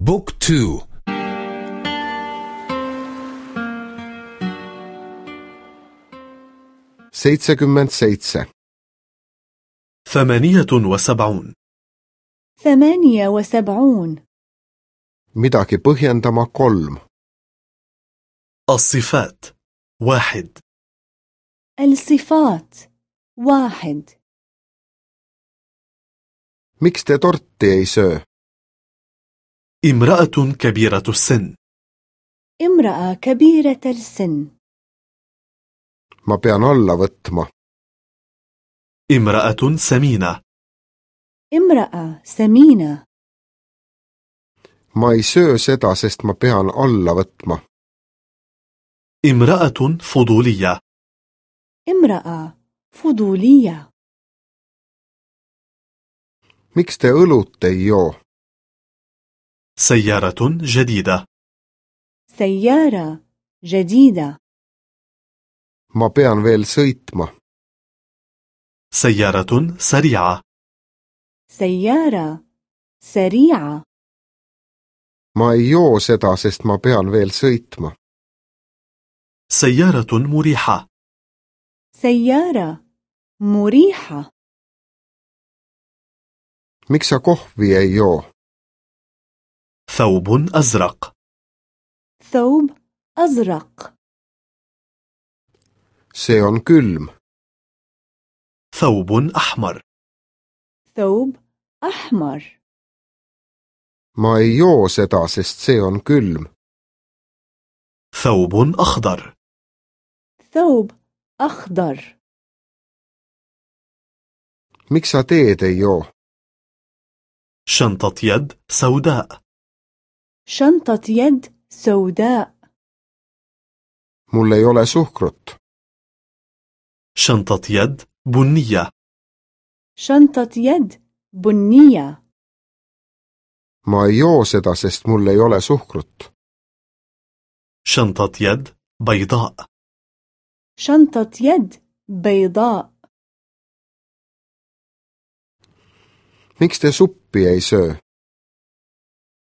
بوك تو. سيتسة كمان سيتسة ثمانية وسبعون. ثمانية وسبعون. مدعك بهي أنتما كلم الصفات. واحد. الصفات. واحد. Miks تورتي tortti ei? امرأة كبيرة السن امرأة كبيرة السن ma pean alla võtma امرأة سمينة امرأة سمينة ma ei söö seda sest ma pean alla võtma امرأة فضولية امرأة فضولية miks te õlut ei joo سيارة جديدة سيارة جديدة ma pean veel sõitma سيارة سريعة سيارة سريعة ma ei joo seda sest ma pean veel sõitma سيارة مريحة سيارة مريحة miks sa kohvi ei joo ثوب أزرق. ثوب أزرق. On külm ثوب أحمر. ثوب أحمر. Ma ei joo seda sest see on külm ثوب أخضر. ثوب أخضر. Miks sa teed ei joo? شنطة يد سوداء. شنطة يد سوداء mul ei ole suhkrut شنطة يد بنية شنطة يد بنية ma ei joo seda sest mul ei ole suhkrut شنطة يد بيضاء شنطة يد بيضاء miks te suppi ei söö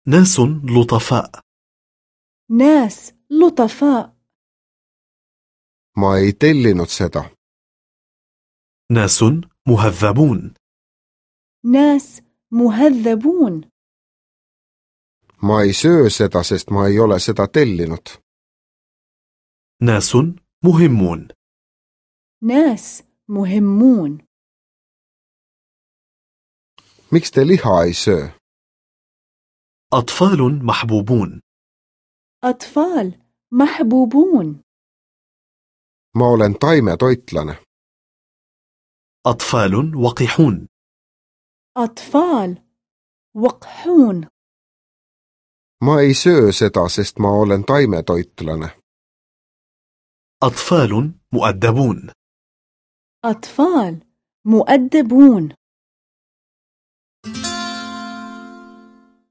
ناس لطفاء ناس لطفاء ma ei tellinud seda ناس مهذبون ناس مهذبون ma ei söö seda sest ma ei ole seda tellinud ناس مهمون ناس مهمون miks te liha ei söö أطفال محبوبون. أطفال محبوبون. Ma olen taimetoitlane أطفال وقحون. أطفال وقحون. Ma ei söö seda sest ma olen taimetoitlane أطفال مؤدبون. أطفال مؤدبون.